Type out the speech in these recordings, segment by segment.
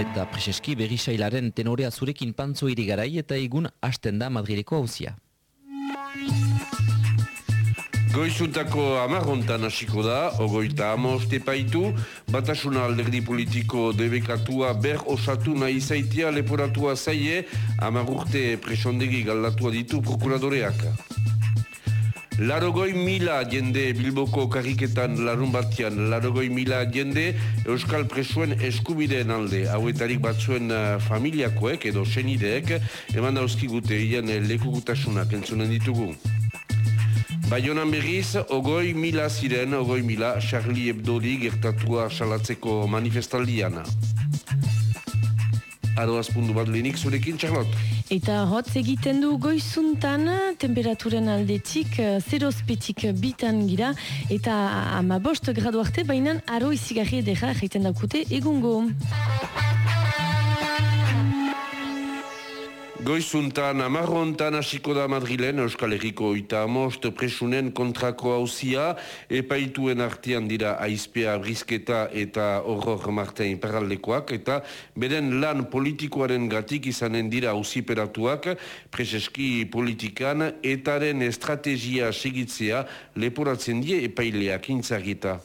Eta preseski berri sailaren tenorea zurekin pantzo irigarai eta egun hasten da Madrileko hauzia. Goizuntako amarrontan hasiko da, ogoita amoste paitu, batasuna alderdi politiko debekatua ber osatu nahi zaitia leporatua zaie, amarrurte presondegi galdatua ditu prokuradoreak. Larogoi mila jende Bilboko kariketan larun batian, larogoi mila jende Euskal Presuen eskubideen alde, hauetarik batzuen uh, familiakoek edo senideek, eman dauzkigute hien lekukutasunak entzunen ditugu. Baionan berriz, ogoi mila ziren, ogoi mila, Charlie Hebdodi gertatua salatzeko manifestaldiana. Adoaz.bat bat lehenik zurekin, Charlotte. Eta hotz egiten du goizuntan temperaturen aldetik, zerozpetik bitan gira, eta ama bost gradu arte, baina aro izigarri edera jaiten daukute egungo. Goizuntan, amarrontan hasiko da Madrilen, Euskal Herriko oita amost presunen kontrako hauzia, epaituen artean dira aizpea brizketa eta horror martein paraldekoak, eta beren lan politikoaren gatik izanen dira hauziperatuak, preseski politikan, etaren estrategia segitzea leporatzen die epaileak intzagita.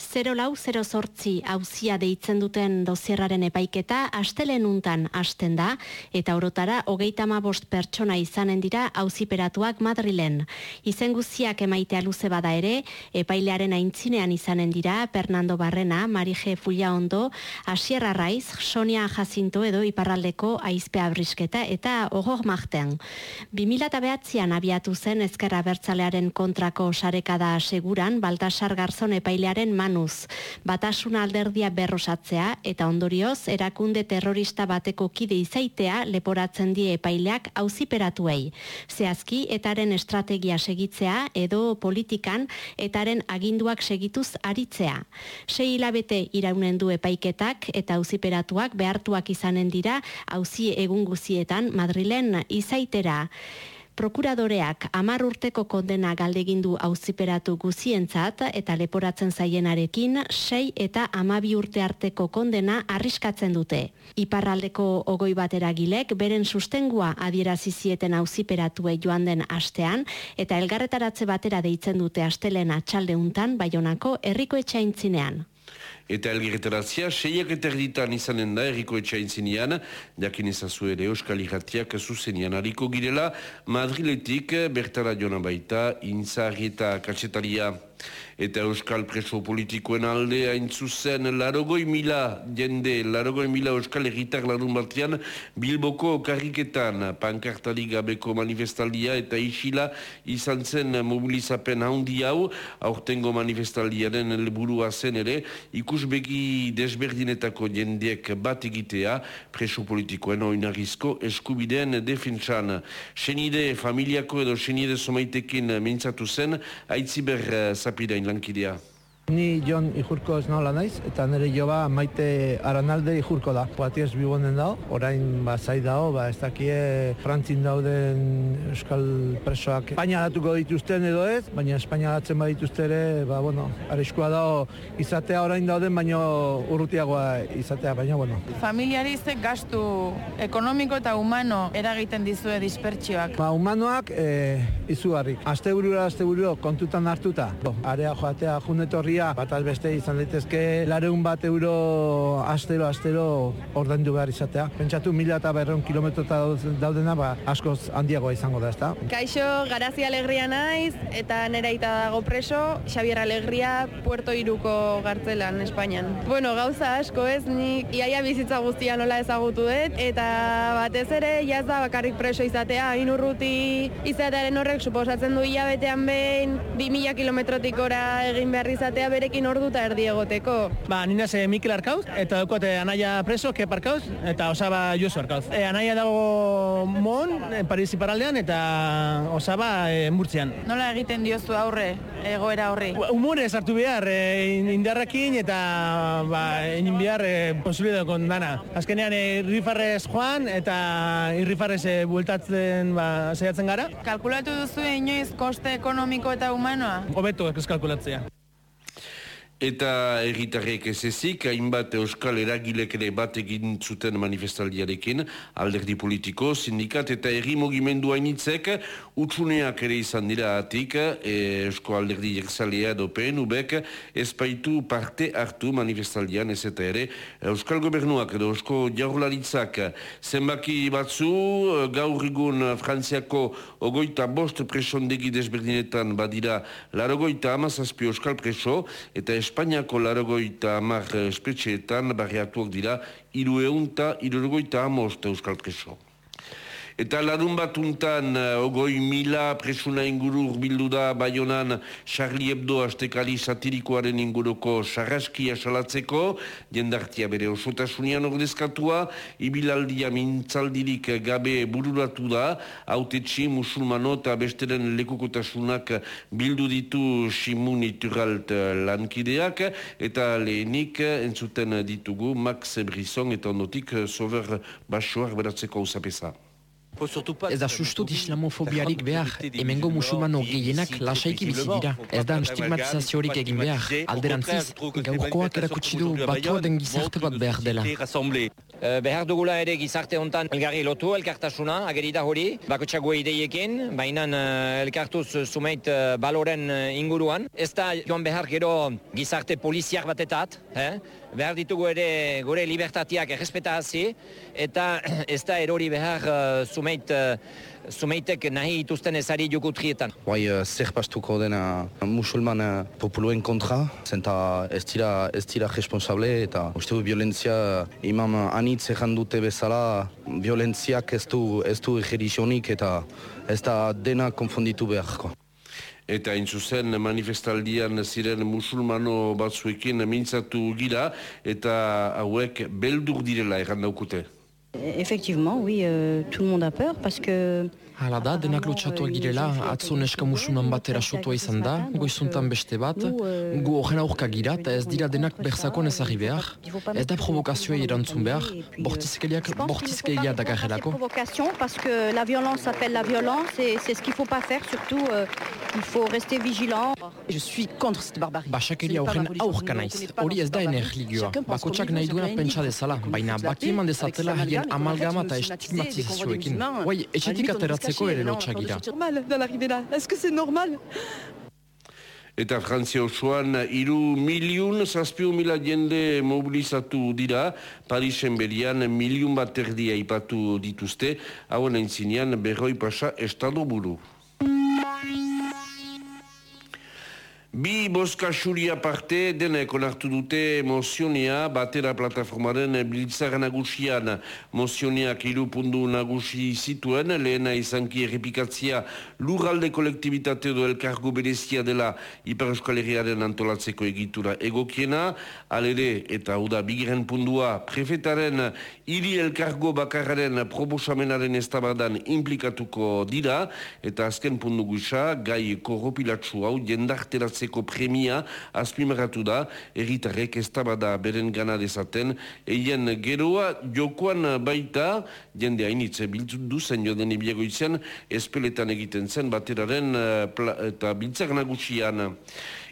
0 lau 0 sortzi hauzia deitzen duten dozierraren epaiketa astelen untan hasten da eta orotara hogeita bost pertsona izanen dira hauziperatuak Madrilen. Izen guziak emaitea luze bada ere, epailearen aintzinean izanen dira Fernando Barrena, Marije Fulla Ondo, Asierra Raiz, Sonia Jacinto edo Iparraldeko Aizpea Brisketa eta Ogor Marten. 2008an abiatu zen ezkerra bertzalearen kontrako sarekada seguran, Baltasar Garzon epailearen man manuz. Batasuna alderdia berrosatzea eta ondorioz erakunde terrorista bateko kide izaitea leporatzen die epaileak auziperatuei. Zehazki etaren estrategia segitzea edo politikan etaren aginduak segituz aritzea. Sei hilabete iraunen du epaiketak eta auziperatuak behartuak izanen dira auzi egun guzietan Madrilen izaitera. Prokuradoreak amar urteko kondena galdegindu auziperatu guzientzat eta leporatzen zaienarekin sei eta amabi urte arteko kondena arriskatzen dute. Iparraldeko ogoi batera gilek beren sustengua adierazizieten auziperatue joan den astean eta elgarretaratze batera deitzen dute astelena txalde untan baionako herriko etxaintzinean. Eta elgerretaratzia, seiak eta erditan izanen da erriko etxain zinean, jakin ezazu ere Euskal Iratiak zuzenian hariko girela, Madriletik bertara jona baita, inzarri eta katsetaria eta euskal preso politikoen alde hain zuzen larogoi mila jende, larogoi mila euskal erritar larun batian Bilboko karriketan. Pankartari gabeko manifestaldia eta isila izan zen mobilizapen handi hau. Aurtengo manifestaldiaren helburua zen ere ikusbegi desberdinetako jendeek bat egitea preso politikoen oinarrizko eskubideen defentsan. Senide familiako edo senide somaitekin mintzatu zen aitziber Sabrina in Lankidia. Ni Jon Ijurko ez nahola naiz, eta nire joba maite aranalde Ijurko da. Poatiez bibonen dao, orain ba zai dao, ba ez dakie frantzin dauden euskal presoak Espainia datuko dituzten edo ez, baina Espainia datzen badituzte ere, ba bueno, arriskua dao izatea orain dauden, baina urrutiagoa izatea, baina bueno. Familiari ze gastu ekonomiko eta humano eragiten dizue dispertsioak? Ba, humanoak e, izugarrik. Aste burura, aste kontutan hartuta. Bo, area joatea junetorria dira, bat albeste izan daitezke lareun bat euro astero astero ordaindu behar izatea. Pentsatu mila eta berreun kilometro daudena, ba, askoz handiagoa izango da, ezta? Kaixo, garazi alegria naiz, eta nera ita dago preso, Xavier Alegria, Puerto Iruko gartzelan, Espainian. Bueno, gauza asko ez, nik iaia bizitza guztia nola ezagutu dut, eta batez ere, jaz da bakarrik preso izatea, inurruti izatearen horrek suposatzen du hilabetean behin, 2000 kilometrotik ora egin behar izatea berekin orduta erdi egoteko. Ba, nina ze Mikel Arkauz, eta dukote anaia preso, Kep Arkauz, eta osaba Josu Arkauz. E, anaia dago Mon, e, Parisi paraldean, eta osaba e, Murtzian. Nola egiten diozu aurre, egoera horri? Ba, humore hartu behar, e, indarrakin, eta ba, egin behar e, posibilitateko dana. Azkenean, e, irrifarrez joan, eta irrifarrez e, bueltatzen ba, zeiatzen gara. Kalkulatu duzu inoiz koste ekonomiko eta humanoa? Hobeto ez kalkulatzea. Eta erritarrek ez ezik, hainbat euskal eragilek ere bat egin zuten manifestaldiarekin, alderdi politiko, sindikat eta erri mogimendu hainitzek, utsuneak ere izan dira atik, e, eusko alderdi jertzalea edo PNUbek, ezpaitu parte hartu manifestaldian ez eta ere, euskal gobernuak edo eusko jaurlaritzak. Zenbaki batzu, gaur egun frantziako ogoita bost presondegi desberdinetan badira larogoita amazazpi euskal preso, eta Espainiako larogoita amar espetxeetan barriatuak dira iru eunta, irurogoita amost euskal. Eta larun bat untan, uh, ogoi mila presuna inguru urbildu da Bayonan Charlie Hebdo astekali satirikoaren inguruko sarraskia salatzeko, jendartia bere osotasunean ordezkatua, ibilaldia mintzaldirik gabe bururatu da, autetxi musulmano eta besteren lekukotasunak bildu ditu simun ituralt lankideak, eta lehenik entzuten ditugu Max Brisson eta ondotik sober basoak beratzeko usapesa. Ez da sustut islamofobiarik behar, emengo musulmano gehienak lasaiki bizi dira. Ez da stigmatizaziorik egin behar, alderantziz, gaurkoak erakutsi du batua den gizarte bat behar dela. Behar dugula ere gizarte hontan elgarri lotu elkartasuna, agerida hori, bakotxago ideiekin, baina uh, elkartuz sumeit uh, baloren inguruan. Ez da joan behar gero gizarte poliziak batetat, eh? behar ditugu ere gure libertatiak errespetazi, eta ez da erori behar uh, sumeit, uh, sumeitek nahi ituzten ezari jukutrietan. Bai, uh, zer pastuko dena musulman uh, populuen kontra, zenta ez dira, ez dira responsable, eta uste du violentzia imam anitz egan dute bezala, violentziak ez du, ez du egerizionik, eta ez da dena konfonditu beharko. Eta intzuzen manifestaldian ziren musulmano batzuekin mintzatu gira eta hauek beldur direla erran daukute. Effectivement, oui, euh, tout le monde a peur parce que Hala da, denak lotxatuak girela, atzo neska musunan bat erasotua izan da, goizuntan beste bat, gu horren aurka gira, eta ez dira denak berzakon ezagri behar, ez da provokazioa irantzun behar, bortizkeliak bortizkelia da garrelako. provocation parce que la violence appelle la violence et c'est ce qu'il faut pas faire, surtout euh, il faut rester vigilant. Je suis contre cette barbarie. Basakeria horren aurka naiz, hori ez da enerligioa, bakotsak nahi duena pentsa dezala, baina baki eman dezatzela haien amalgama eta estigmatizazioekin. Guai, etxetik ateratzen ere normal là. Est-ce que c'est normal? Eta Frantzia osoan, iru miliun, zazpio mila jende mobilizatu dira, Parisen berian miliun bat erdia ipatu dituzte, hauen aintzinean berroi pasa estado buru. Bi boska xuri aparte denek onartu dute mozionea batera plataformaren biltzara nagusian. Mozioneak irupundu nagusi zituen, lehena izanki errepikatzia lurralde kolektibitate edo elkargo berezia dela Ipar Euskal Herriaren antolatzeko egitura egokiena, alere eta hau da bigiren pundua prefetaren hiri elkargo bakarraren proposamenaren estabadan implikatuko dira, eta azken pundu guisa, gai korropilatsu hau jendarteratzen hartzeko premia azpimarratu da, erritarrek ez bada beren gana dezaten, eien geroa jokoan baita, jende hainitze biltu duzen joden ibiago izan, espeletan egiten zen bateraren uh, eta biltzak nagusian.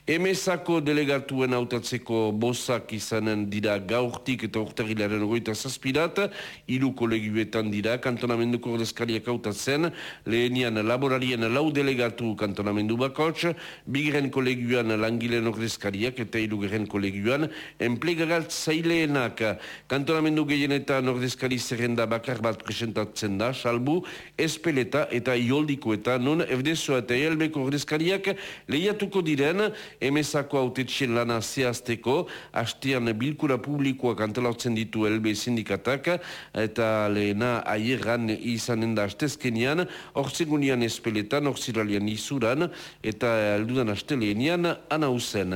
Emezako delegatuen hautatzeko bozak izanen dira gaurtik eta urtarilaren ogoita zazpirat, iru kolegioetan dira, kantonamenduko ordezkariak hautatzen, lehenian laborarien lau delegatu kantonamendu bakots, bigren kolegioan langileen ordezkariak eta irugeren kolegioan, enplegarat zaileenak. Kantonamendu gehienetan ordezkari zerrenda bakar bat presentatzen da, salbu, espeleta eta ioldikoeta, non FDSO eta ELBeko ordezkariak lehiatuko diren, emezako autetxien lana zehazteko, hastean bilkura publikoak antelautzen ditu LB sindikatak, eta lehena aierran izanen da hastezkenian, ortsegunian espeletan, ortsiralian izuran, eta aldudan hastelenian anauzen.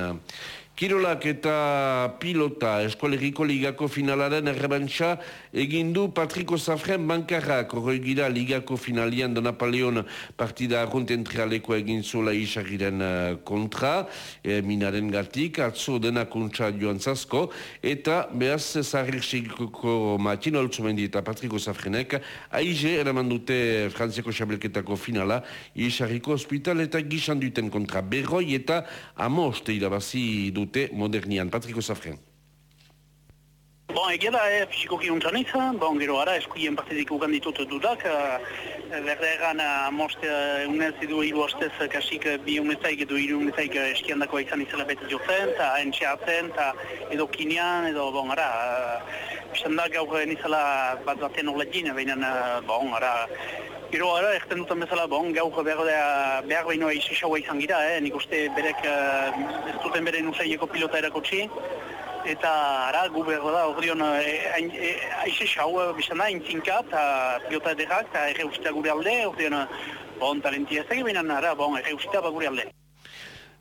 Kirolak eta pilota eskolegiko ligako finalaren errebantxa egin du Patriko Zafren bankarrak horroi gira ligako finalian da Napoleon partida arruntentrialeko egin zola isagiren eh, kontra e, minaren gatik, atzo dena kontsa joan zazko eta behaz zarrik segiko matin oltzumendi eta Patriko Zafrenek aize eraman dute Frantziako xabelketako finala isarriko hospital eta gizan duten kontra berroi eta amoste irabazi du dute modernian. Patriko Zafren. Bon, egia da, eh, fizikoki untan izan, bon, gero ara, eskuien partidik ukan ditut dudak, uh, berde egan, uh, most, uh, unez edo hiru hastez, kasik bi unezaik edo hiru unezaik eskiandako izan izela bete jozen, eta entxeatzen, eta edo kinean, edo, bon, ara, bizan da gaur nizela bat baten horretin, baina, bon, ara, Gero ara, erten dutan bezala, bon, gauk behar, behar behinoa isisaua izan gira, eh? nik uste berek uh, ez duten bere nusaieko pilota erakutsi, eta ara, gu behar da, hori hon, aixe xau, bizan da, intzinka, eta pilota edekak, eta erre ustea gure alde, hori hon, bon, talentia ez egin, ara, bon, erre ustea gure alde.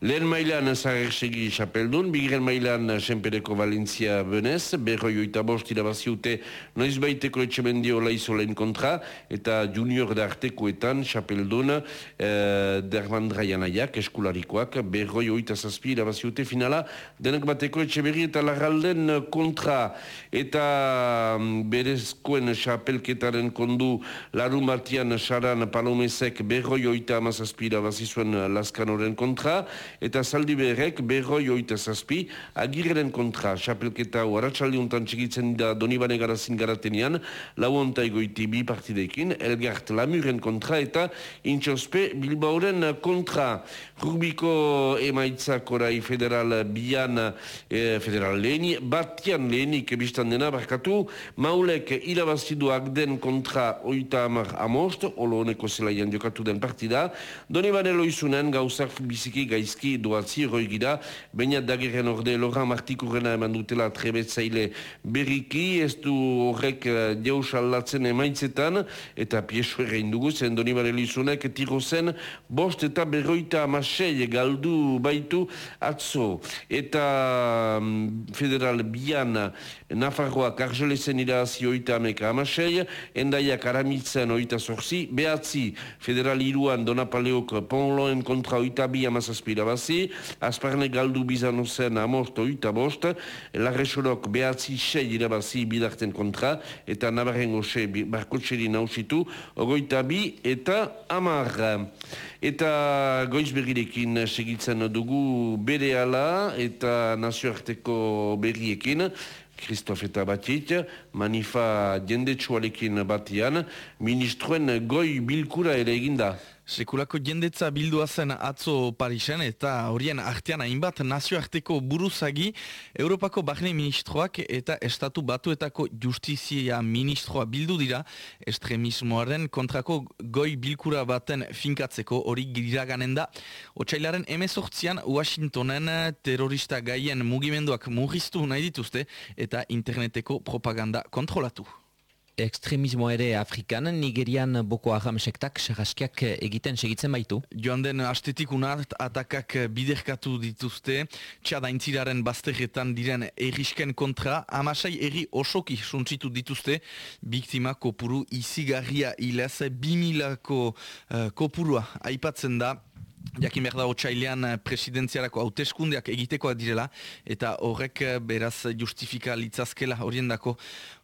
Lehen mailan zagersegi xapeldun, bigren mailan senpereko Valentzia benez, berroi oita bost irabaziute noiz baiteko etxemendio laizolen kontra, eta junior da artekoetan xapeldun eh, dermandraianaiak eskularikoak, berroi oita zazpi irabaziute finala, denak bateko etxeberri eta lagalden kontra, eta mm, berezkoen xapelketaren kondu larun batian saran palomezek berroi oita amazazpi irabazizuen laskanoren kontra, eta zaldi beherek berroi oita zazpi agirren kontra xapelketa horatxaldi untan txikitzen da Donibane garazin garatenean lau onta egoiti bi partidekin Elgart Lamuren kontra eta Intxospe Bilbaoren kontra. Rurbiko emaitzak orai federal bian e, federal leheni batian lehenik biztan dena barkatu maulek irabaziduak den kontra oita amar amost olo zelaian jokatu den partida. Donibane loizunen gauzak biziki gaizki gaizki doatzi eroi gira, baina dagerren orde Laurent Martikurrena eman dutela trebetzaile berriki, ez du horrek deus eh, aldatzen emaitzetan, eta piesu ere indugu, zen doni barelizunek tiro zen, bost eta berroita amasei galdu baitu atzo. Eta um, federal bian Nafarroak arjelezen irazi oita ameka amasei, endaiak aramitzen oita zorzi, behatzi federal iruan Donapaleok Ponloen kontra oita bi amazazpira irabazi, azparne galdu bizano zen amosto oita bost, larresorok behatzi sei irabazi bidarten kontra, eta nabarren goxe barkotxeri nausitu, ogoita bi eta amar. Eta goizbergirekin segitzen dugu bere ala eta nazioarteko berriekin, Kristof eta Batit, manifa jendetsualekin batian, ministroen goi bilkura ere eginda. Sekulako jendetza bildua zen atzo Parisen eta horien artean hainbat nazioarteko buruzagi Europako Bahne Ministroak eta Estatu Batuetako Justizia Ministroa bildu dira estremismoaren kontrako goi bilkura baten finkatzeko hori giraganen da. Otsailaren emezortzian Washingtonen terrorista gaien mugimenduak mugiztu nahi dituzte eta interneteko propaganda kontrolatu ekstremismo ere Afrikan, Nigerian Boko Haram sektak sarraskiak egiten segitzen baitu. Joan den astetik unat atakak biderkatu dituzte, txadaintziraren bazterretan diren errisken kontra, amasai erri osoki suntsitu dituzte, biktima kopuru izigarria hilaz, bimilako uh, kopurua aipatzen da, Jakin behar da otxailean eh, presidentziarako hauteskundeak egitekoa direla eta horrek eh, beraz justifika litzazkela horien dako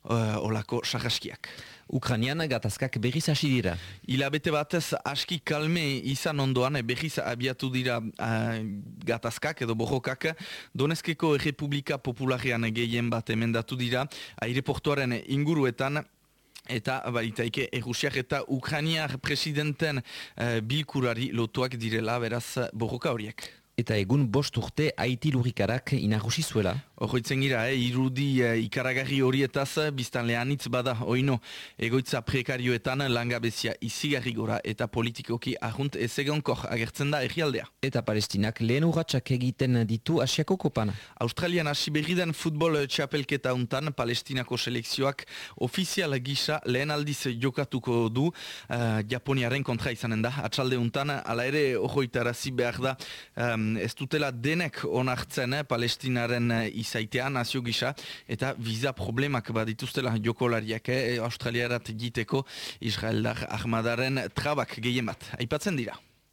uh, olako sarraskiak. Ukranian gatazkak berriz hasi dira. Ila bete batez aski kalme izan ondoan berriz abiatu dira uh, gatazkak edo borrokak. Donezkeko Republika Popularian gehien bat emendatu dira aireportuaren inguruetan eta baitaike Errusiak eta Ukrainiar presidenten uh, bilkurari lotuak direla beraz borroka horiek. Eta egun bost urte haiti lurikarak inagusi zuela. Horroitzen gira, eh, irudi eh, ikaragarri horietaz, biztan lehanitz bada, oino, egoitza prekarioetan langabezia izigarri gora eta politikoki ahunt ezegonkor agertzen da egialdea. Eta palestinak lehen urratxak egiten ditu asiako kopan. Australian hasi berriden futbol txapelketa untan palestinako selekzioak ofizial gisa lehen aldiz jokatuko du uh, Japoniaren kontra izanen da. Atxalde untan, ala ere horroitarazi behar da, ez dutela denek onartzen eh, palestinaren eh, izaitea nazio gisa eta viza problemak badituztela jokolariak eh, australiarat giteko israeldar armadaren trabak gehien bat. Aipatzen dira.